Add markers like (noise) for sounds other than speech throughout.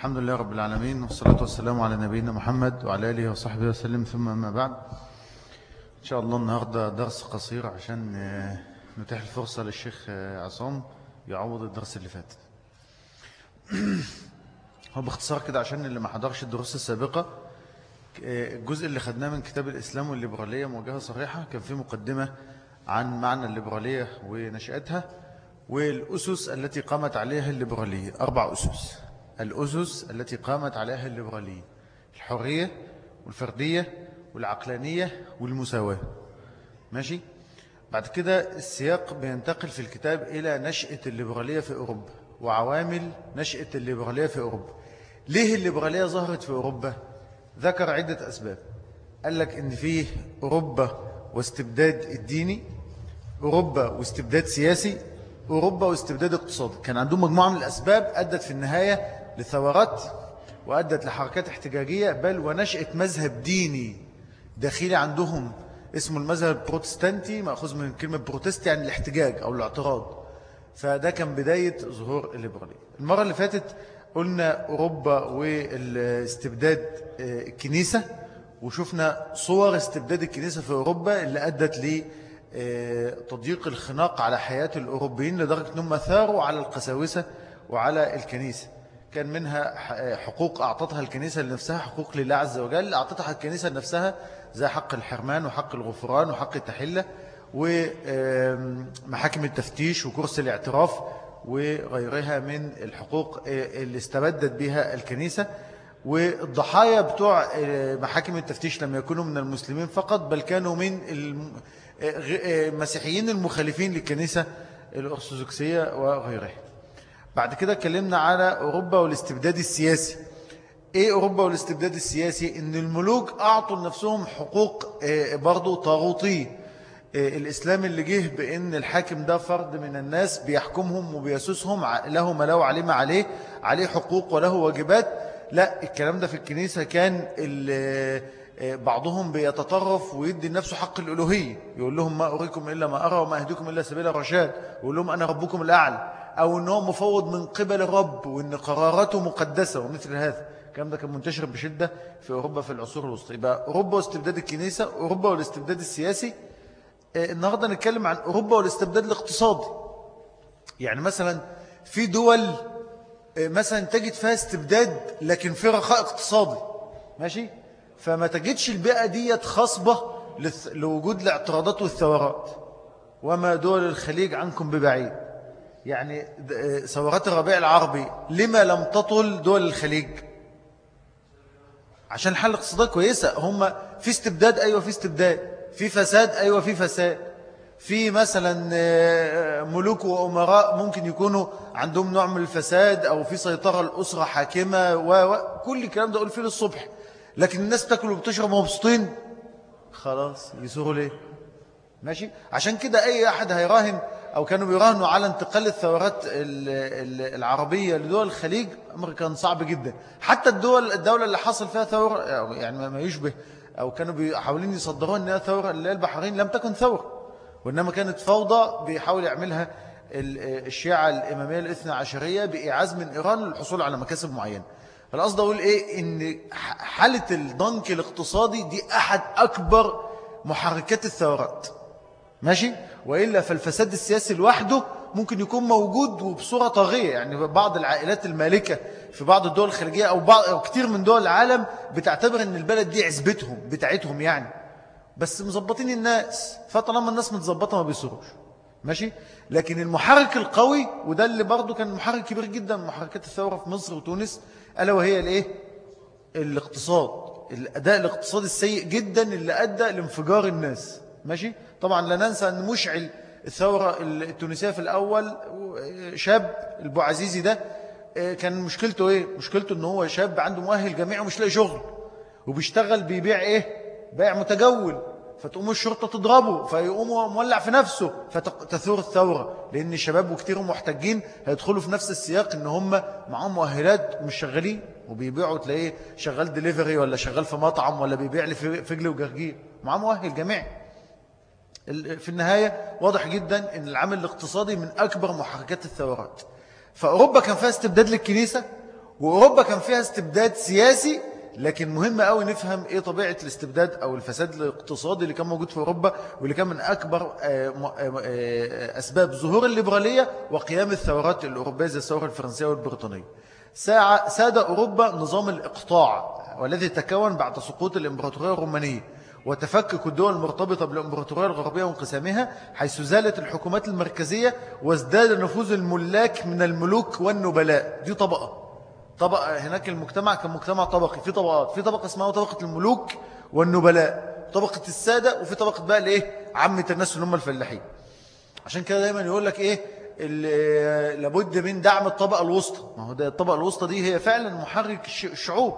الحمد لله رب العالمين والصلاة والسلام على نبينا محمد وعلى آله وصحبه وسلم. ثم ما بعد إن شاء الله النهاردة درس قصير عشان نتاح الفرصة للشيخ عصام يعوض الدرس اللي فات. (clears throat) هو باختصار كده عشان اللي ما حضرش الدروس السابقة الجزء اللي خدناه من كتاب الإسلام والليبرالية موجهة صريحة. كان فيه مقدمة عن معنى الليبرالية ونشأتها والأسس التي قامت عليها الليبرالية أربع أسس. الأسس التي قامت عليها الليبرالية الحرية والفردية والعقلانية والمساواة. ماشي؟ بعد كده السياق بينتقل في الكتاب إلى نشأة الليبرالية في أوروبا وعوامل نشأة الليبرالية في أوروبا. ليه الليبرالية ظهرت في أوروبا؟ ذكر عدة أسباب. قال لك إن فيه أوروبا واستبداد الديني أوروبا واستبداد سياسي أوروبا واستبداد اقتصادي. كان عندهم مجموعة من الأسباب أدت في النهاية لثورات وأدت لحركات احتجاجية بل ونشأة مذهب ديني داخلي عندهم اسمه المذهب البروتستانتي مأخوذ من كلمة بروتست يعني الاحتجاج أو الاعتراض. فده كان بداية ظهور الليبرالية. المرة اللي فاتت قلنا أوروبا والاستبداد الكنيسة وشفنا صور استبداد الكنيسة في أوروبا اللي أدت لتضييق الخناق على حياة الأوروبيين لدرجة أنهم ثاروا على القساوسة وعلى الكنيسة. كان منها حقوق أعطتها الكنيسة لنفسها حقوق لله عز وجل أعطتها الكنيسة لنفسها زي حق الحرمان وحق الغفران وحق التحلة ومحاكم التفتيش وكرسي الاعتراف وغيرها من الحقوق اللي استبدت بها الكنيسة. والضحايا بتوع محاكم التفتيش لم يكونوا من المسلمين فقط بل كانوا من المسيحيين المخالفين للكنيسة الأرثوذكسية وغيرها. بعد كده اتكلمنا على أوروبا والاستبداد السياسي. إيه أوروبا والاستبداد السياسي؟ إن الملوك أعطوا لنفسهم حقوق برضو طاغوتية الإسلام اللي جه بأن الحاكم ده فرد من الناس بيحكمهم وبيسوسهم له ما له عليه ما عليه عليه حقوق وله واجبات. لا الكلام ده في الكنيسة كان بعضهم بيتطرف ويدي لنفسه حق الألوهية. يقول لهم ما أريكم إلا ما أرى وما أهديكم إلا سبيل الرشاد. يقول لهم أنا ربكم الأعلى. أو أنه مفوض من قبل الرب وأن قراراته مقدسة ومثل هذا. الكلام ده كان منتشر بشدة في أوروبا في العصور الوسطى. يبقى أوروبا واستبداد الكنيسة أوروبا والاستبداد السياسي. النهاردة نتكلم عن أوروبا والاستبداد الاقتصادي. يعني مثلا في دول مثلا تجد فيها استبداد لكن في رخاء اقتصادي. ماشي؟ فما تجدش البيئة دي خصبة لوجود الاعتراضات والثورات. وما دول الخليج عنكم ببعيد. يعني ثورات الربيع العربي لما لم تطل دول الخليج؟ عشان الحالة الاقتصادية كويسة. هم في استبداد أيوة في استبداد. في فساد أيوة في فساد. في مثلا ملوك وأمراء ممكن يكونوا عندهم نوع من الفساد أو في سيطرة الأسرة حاكمة وكل الكلام ده أقول فيه للصبح. لكن الناس تاكل وبتشرب مبسوطين. خلاص يسوغوا ليه؟ ماشي؟ عشان كده أي أحد هيراهن أو كانوا بيراهنوا على انتقال الثورات العربية لدول الخليج أمر كان صعب جدا. حتى الدول الدولة اللي حصل فيها ثورة يعني ما يشبه أو كانوا بيحاولين يصدروها أنها ثورة اللي البحرين لم تكن ثورة وإنما كانت فوضى بيحاول يعملها الشيعة الإمامية الاثنى عشرية بإعاز من إيران للحصول على مكاسب معينة. فالقصد أقول إيه؟ إن حالة الضنك الاقتصادي دي أحد أكبر محركات الثورات. ماشي؟ وإلا فالفساد السياسي لوحده ممكن يكون موجود وبصورة طاغية. يعني بعض العائلات المالكة في بعض الدول الخارجية أو, بعض أو كتير من دول العالم بتعتبر أن البلد دي عزبتهم بتاعتهم يعني. بس مظبطين الناس. فطالما الناس متظبطة ما بيصروش ماشي؟ لكن المحرك القوي وده اللي برضه كان محرك كبير جدا من محركات الثورة في مصر وتونس ألا وهي الإيه؟ الاقتصاد. الأداء الاقتصادي السيء جدا اللي أدى لانفجار الناس. ماشي؟ طبعا لا ننسى أن مشعل الثورة التونسية في الأول شاب البوعزيزي ده كان مشكلته إيه؟ مشكلته أنه هو شاب عنده مؤهل جامعي ومش لاقي شغل وبيشتغل بيبيع إيه؟ بيع متجول فتقوم الشرطة تضربه فيقوم مولع في نفسه فتثور الثورة لأن الشباب وكتير محتجين هيدخلوا في نفس السياق إن هم معهم مؤهلات مش شغالين وبيبيعوا تلاقيه شغال ديليفري ولا شغال في مطعم ولا بيبيع لي فجل وجرجير معاه مؤهل جامعي. في النهاية واضح جدا أن العمل الاقتصادي من أكبر محركات الثورات. فأوروبا كان فيها استبداد للكنيسة وأوروبا كان فيها استبداد سياسي لكن مهم قوي نفهم إيه طبيعة الاستبداد أو الفساد الاقتصادي اللي كان موجود في أوروبا واللي كان من أكبر آه، آه، آه، أسباب ظهور الليبرالية وقيام الثورات الأوروبية زي الثورة الفرنسية والبريطانية. ساد أوروبا نظام الإقطاع والذي تكون بعد سقوط الإمبراطورية الرومانية. وتفكك الدول المرتبطة بالإمبراطورية الغربية وانقسامها حيث زالت الحكومات المركزية وازداد نفوذ الملاك من الملوك والنبلاء. دي طبقة. طبقة هناك المجتمع كان مجتمع طبقي. في طبقات في طبقة اسمها طبقة الملوك والنبلاء. طبقة السادة وفي طبقة بقى الإيه؟ عامة الناس اللي هم الفلاحين. عشان كده دايما يقول لك إيه؟ لابد من دعم الطبقة الوسطى. ما هو ده الطبقة الوسطى دي هي فعلا محرك الشعوب.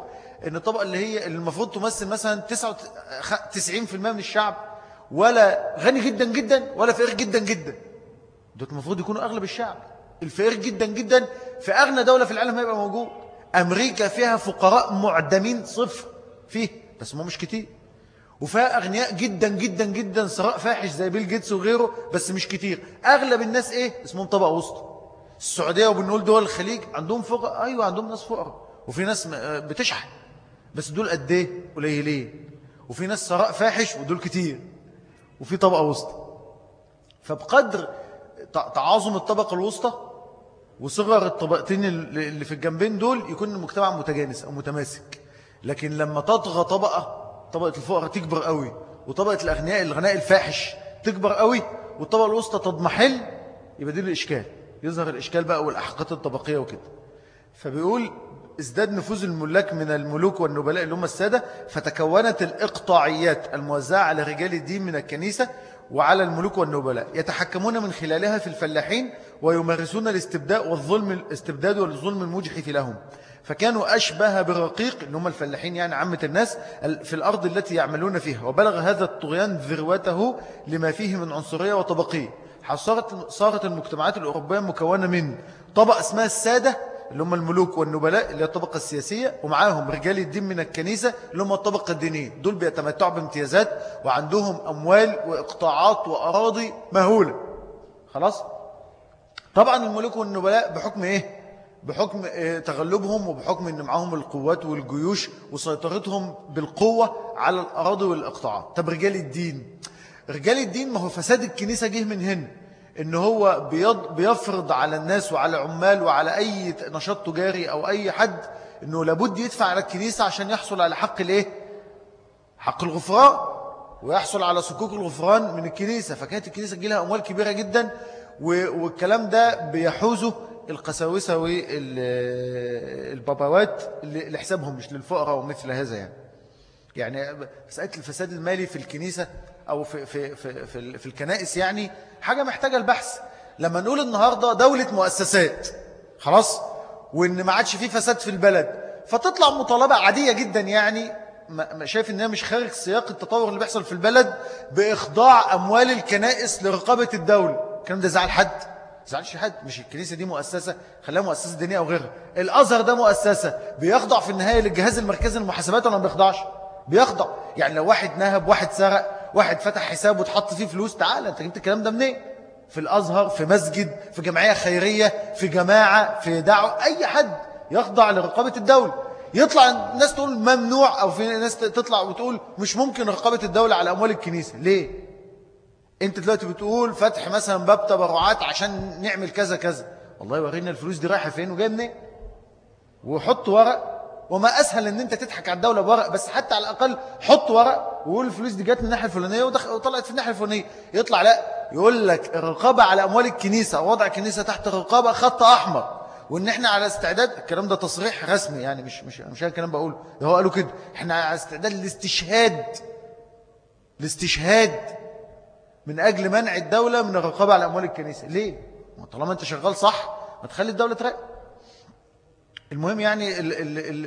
إن الطبقة اللي هي المفروض تمثل مثلا 99% من الشعب ولا غني جدا جدا ولا فقير جدا جدا. دول المفروض يكونوا أغلب الشعب. الفقير جدا جدا في أغنى دولة في العالم هيبقى موجود. أمريكا فيها فقراء معدمين صفر فيه بس ما مش كتير. وفيها أغنياء جدا جدا جدا ثراء فاحش زي بيل جيتس وغيره بس مش كتير. أغلب الناس إيه؟ اسمهم طبقة وسط السعودية وبنقول دول الخليج عندهم فقراء. أيوة عندهم ناس فقراء. وفي ناس بتشحن. بس دول قد إيه؟ قليلين. وفي ناس ثراء فاحش ودول كتير. وفي طبقة وسط فبقدر تعاظم الطبقة الوسطى وصغر الطبقتين اللي في الجنبين دول يكون المجتمع متجانس أو متماسك. لكن لما تطغى طبقة طبقة الفقراء تكبر قوي وطبقة الأغنياء الغناء الفاحش تكبر قوي والطبقة الوسطى تضمحل يبقى دي الإشكال. يظهر الإشكال بقى والأحقات الطبقية وكده. فبيقول ازداد نفوذ الملاك من الملوك والنبلاء اللي هم السادة فتكونت الإقطاعيات الموزعة على رجال الدين من الكنيسة وعلى الملوك والنبلاء يتحكمون من خلالها في الفلاحين ويمارسون الاستبداء والظلم الاستبداد والظلم المجحف لهم. فكانوا أشبه بالرقيق اللي هم الفلاحين يعني عامة الناس في الأرض التي يعملون فيها. وبلغ هذا الطغيان ذروته لما فيه من عنصرية وطبقية. صارت المجتمعات الأوروبية مكونة من طبقة اسمها السادة اللي هم الملوك والنبلاء اللي هي الطبقة السياسية ومعاهم رجال الدين من الكنيسة اللي هم الطبقة الدينية. دول بيتمتعوا بامتيازات وعندهم أموال وإقطاعات وأراضي مهولة. خلاص؟ طبعا الملوك والنبلاء بحكم إيه؟ بحكم إيه؟ تغلبهم وبحكم أن معهم القوات والجيوش وسيطرتهم بالقوة على الأراضي والإقطاعات. طب رجال الدين؟ رجال الدين ما هو فساد الكنيسة جه من هنا. إن هو بيفرض على الناس وعلى عمال وعلى أي نشاط تجاري أو أي حد إنه لابد يدفع على الكنيسة عشان يحصل على حق الإيه؟ حق الغفران ويحصل على صكوك الغفران من الكنيسة. فكانت الكنيسة تجي لها أموال كبيرة جدا والكلام ده بيحوزه القساوسة والباباوات لحسابهم مش للفقراء ومثل هذا يعني. يعني مسألة الفساد المالي في الكنيسة أو في, في, في, في, في الكنائس يعني حاجة محتاجة البحث. لما نقول النهاردة دولة مؤسسات خلاص؟ وإن ما عادش فيه فساد في البلد فتطلع مطالبة عادية جدا يعني شايف إنها مش خارج سياق التطور اللي بيحصل في البلد بإخضاع أموال الكنائس لرقابة الدولة. الكلام ده زعل حد؟ زعلش حد. مش الكنيسة دي مؤسسة؟ خلاها مؤسسة دينية أو غيرها. الأزهر ده مؤسسة. بيخضع في النهاية للجهاز المركزي للمحاسبات ولا ما بيخضعش؟ بيخضع. يعني لو واحد نهب واحد سرق واحد فتح حساب وتحط فيه فلوس تعال انت جبت الكلام ده منين؟ في الأزهر في مسجد في جمعية خيرية في جماعة في دعوة أي حد يخضع لرقابة الدولة. يطلع الناس تقول ممنوع أو في ناس تطلع وتقول مش ممكن رقابة الدولة على أموال الكنيسة. ليه؟ أنت دلوقتي بتقول فتح مثلا باب تبرعات عشان نعمل كذا كذا. والله ورينا الفلوس دي رايحة فين وجاية منين؟ وحط ورق وما أسهل أن أنت تضحك على الدولة بورق بس حتى على الأقل حط ورق وقول الفلوس دي جت من الناحية الفلانية وطلعت في الناحية الفلانية. يطلع لا يقول لك الرقابة على أموال الكنيسة وضع الكنيسة تحت الرقابة خط أحمر. وإن إحنا على استعداد الكلام ده تصريح رسمي يعني مش مش مش الكلام بقوله. ده هو قالوا كده. إحنا على استعداد الاستشهاد الاستشهاد من أجل منع الدولة من الرقابة على أموال الكنيسة. ليه؟ طالما أنت شغال صح ما تخلي الدولة تراقب المهم يعني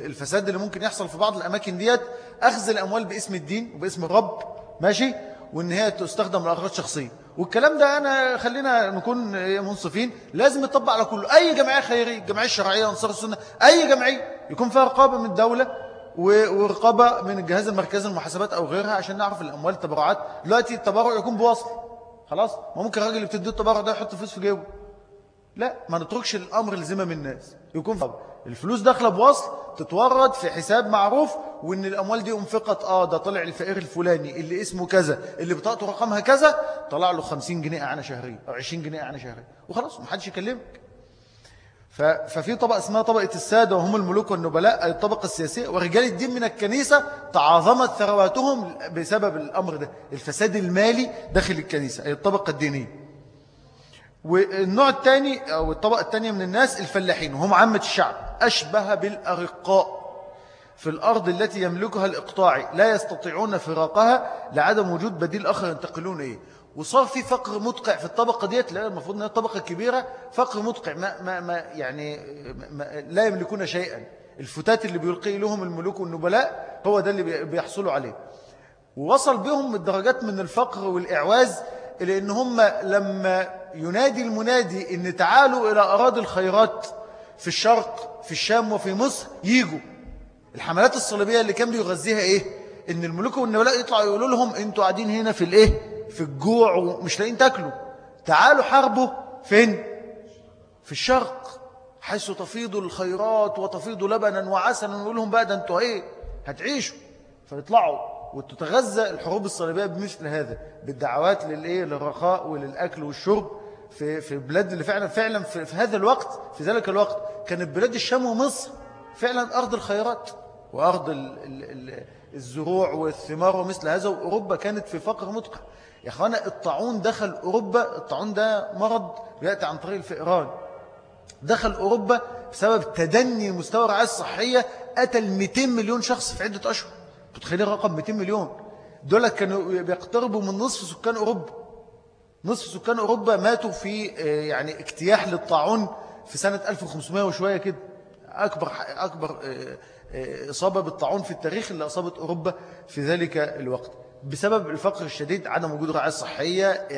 الفساد اللي ممكن يحصل في بعض الأماكن ديت أخذ الأموال باسم الدين وباسم الرب ماشي؟ وإن هي تستخدم لأغراض شخصية. والكلام ده أنا خلينا نكون منصفين. لازم يطبق على كله. أي جمعية خيرية الجمعية الشرعية أنصار السنة أي جمعية يكون فيها رقابة من الدولة ورقابة من الجهاز المركزي المحاسبات أو غيرها عشان نعرف الأموال التبرعات. دلوقتي التبرع يكون بوصل خلاص؟ ما ممكن الراجل اللي بتديه التبرع ده يحط فلوس في جيبه. لا ما نتركش الأمر لزمم الناس. يكون طبعا الفلوس داخلة بوصل تتورد في حساب معروف وإن الأموال دي انفقت آه ده طلع الفقير الفلاني اللي اسمه كذا اللي بطاقته رقمها كذا طلع له 50 جنيه اعانه شهرية أو 20 جنيه اعانه شهرية. وخلاص محدش يكلمك. ففي طبقة اسمها طبقة السادة وهم الملوك والنبلاء الطبقة السياسية ورجال الدين من الكنيسة تعاظمت ثرواتهم بسبب الأمر ده. الفساد المالي داخل الكنيسة أي الطبقة الدينية. والنوع الثاني أو الطبقة الثانية من الناس الفلاحين وهم عامة الشعب أشبه بالأرقاء في الأرض التي يملكها الإقطاعي لا يستطيعون فراقها لعدم وجود بديل آخر ينتقلون إيه وصار في فقر مدقع في الطبقة ديت لا المفروض أنها طبقة كبيرة فقر مدقع ما, ما, ما يعني ما لا يملكون شيئا. الفتات اللي بيلقي لهم الملوك والنبلاء هو ده اللي بيحصلوا عليه. ووصل بهم الدرجات من الفقر والإعواز إلى أن هم لما ينادي المنادي أن تعالوا إلى أراضي الخيرات في الشرق في الشام وفي مصر ييجوا. الحملات الصليبية اللي كان بيغذيها إيه؟ إن الملوك والنبلاء يطلعوا يقولوا لهم أنتوا قاعدين هنا في الإيه؟ في الجوع ومش لاقيين تاكلوا. تعالوا حاربوا فين؟ في الشرق حيث تفيض الخيرات وتفيض لبنا وعسلا. ونقول لهم بقى ده أنتوا إيه؟ هتعيشوا. فيطلعوا وتتغذى الحروب الصليبية بمثل هذا بالدعوات للإيه؟ للرخاء وللأكل والشرب. في في بلاد اللي فعلا فعلا في, في هذا الوقت في ذلك الوقت كانت بلاد الشام ومصر فعلا أرض الخيرات وأرض ال ال الزروع والثمار ومثل هذا وأوروبا كانت في فقر مدقع يا أخوانا الطاعون دخل أوروبا الطاعون ده مرض بيأتي عن طريق الفئران. دخل أوروبا بسبب تدني مستوى الرعاية الصحية قتل 200 مليون شخص في عدة أشهر. تتخيلين رقم 200 مليون. دول كانوا بيقتربوا من نصف سكان أوروبا. نصف سكان أوروبا ماتوا في آه، يعني اجتياح للطاعون في سنة 1500 وشوية كده. أكبر, أكبر آه، آه، إصابة بالطاعون في التاريخ اللي أصابت أوروبا في ذلك الوقت. بسبب الفقر الشديد عدم وجود رعاية صحية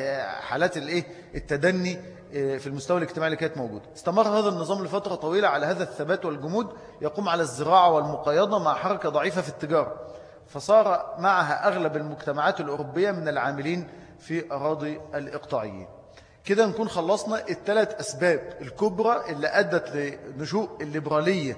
حالات الإيه؟ التدني في المستوى الاجتماعي اللي كانت موجودة. استمر هذا النظام لفترة طويلة على هذا الثبات والجمود يقوم على الزراعة والمقايضة مع حركة ضعيفة في التجارة. فصار معها أغلب المجتمعات الأوروبية من العاملين في أراضي الإقطاعيين. كده نكون خلصنا الثلاث أسباب الكبرى اللي أدت لنشوء الليبرالية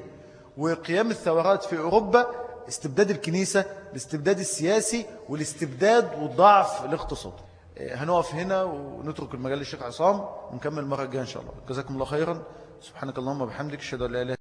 وقيام الثورات في أوروبا استبداد الكنيسة الاستبداد السياسي والاستبداد والضعف الاقتصادي. هنقف هنا ونترك المجال للشيخ عصام ونكمل المرة الجاية إن شاء الله. جزاكم الله خيرا. سبحانك اللهم وبحمدك أشهد أن لا إله